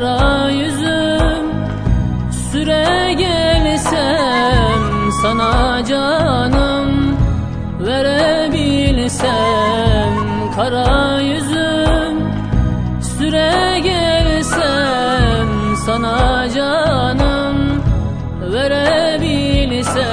kara yüzüm. Süre gelsem sana canım. Verebilsem kara yüzüm. Süre gelsem sana canım. Verebilsem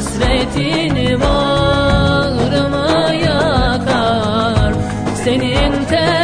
Hasretini bağrıma yakar. Senin ter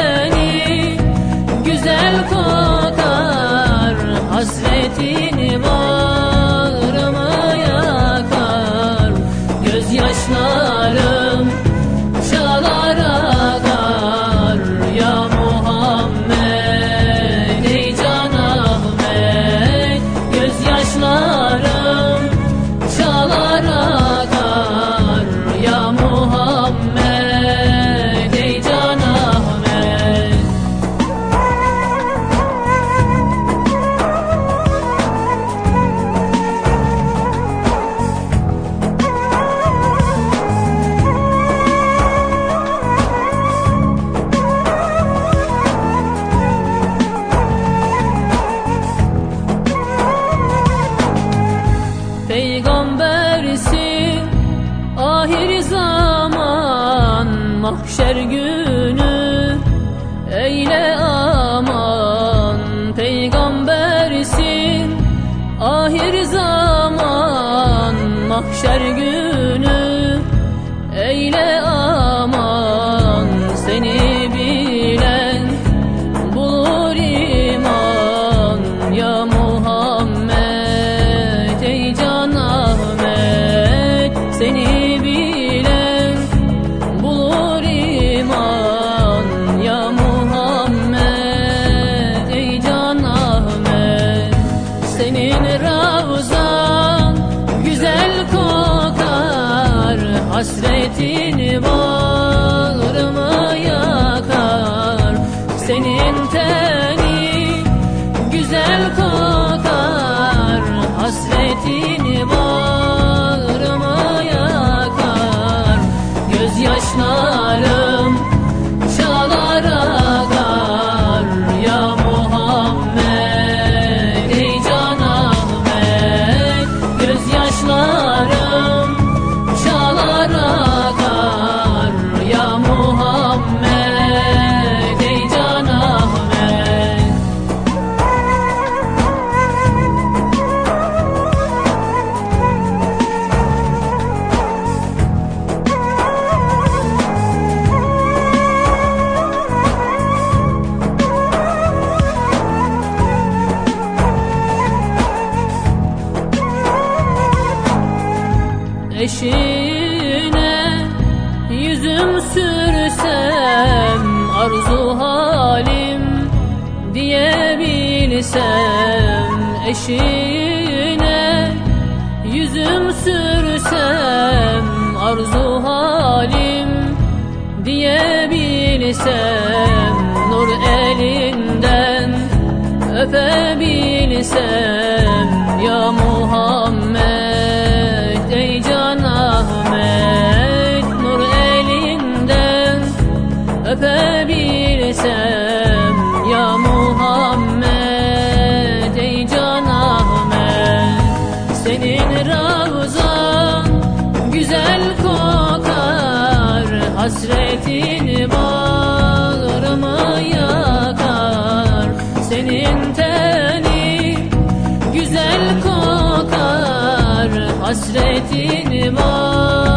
mahşer günü. Eyle aman peygambersin. Ahir zaman mahşer günü. Eyle senin ravzan. Güzel kokar hasretin var. peşine Yüzüm sürsem arzu halim Diyebilsem eşine Yüzüm sürsem arzu halim Diyebilsem hasretini var.